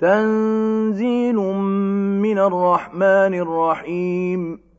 تنزيل من الرحمن الرحيم.